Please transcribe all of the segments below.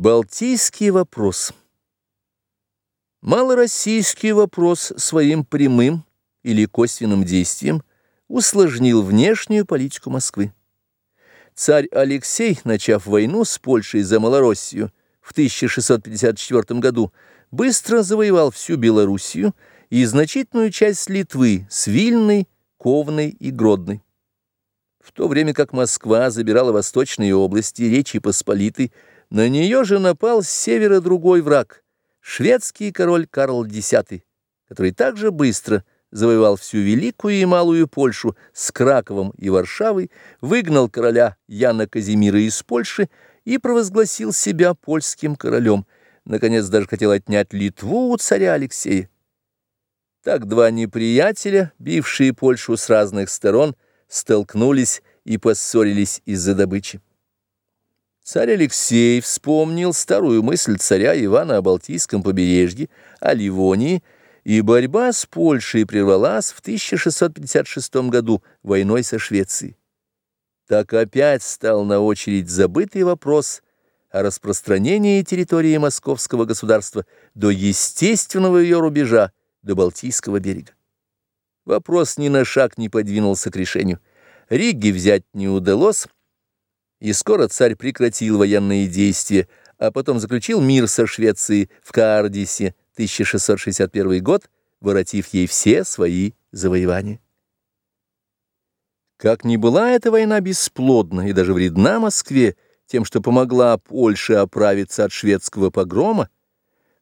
Балтийский вопрос Малороссийский вопрос своим прямым или косвенным действием усложнил внешнюю политику Москвы. Царь Алексей, начав войну с Польшей за Малороссию в 1654 году, быстро завоевал всю Белоруссию и значительную часть Литвы с Вильной, Ковной и Гродной. В то время как Москва забирала восточные области Речи Посполитой, на нее же напал с севера другой враг, шведский король Карл X, который также быстро завоевал всю Великую и Малую Польшу с Краковом и Варшавой, выгнал короля Яна Казимира из Польши и провозгласил себя польским королем, наконец даже хотел отнять Литву у царя Алексея. Так два неприятеля, бившие Польшу с разных сторон, столкнулись и поссорились из-за добычи. Царь Алексей вспомнил старую мысль царя Ивана о Балтийском побережье, о Ливонии, и борьба с Польшей прервалась в 1656 году войной со Швецией. Так опять стал на очередь забытый вопрос о распространении территории московского государства до естественного ее рубежа, до Балтийского берега. Вопрос ни на шаг не подвинулся к решению. Риги взять не удалось, и скоро царь прекратил военные действия, а потом заключил мир со Швецией в Каардисе 1661 год, воротив ей все свои завоевания. Как ни была эта война бесплодна и даже вредна Москве тем, что помогла Польше оправиться от шведского погрома,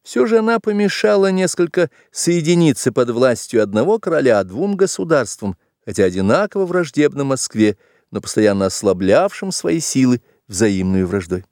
все же она помешала несколько соединиться под властью одного короля двум государствам, хотя одинаково враждебно Москве, но постоянно ослаблявшим свои силы взаимную враждой.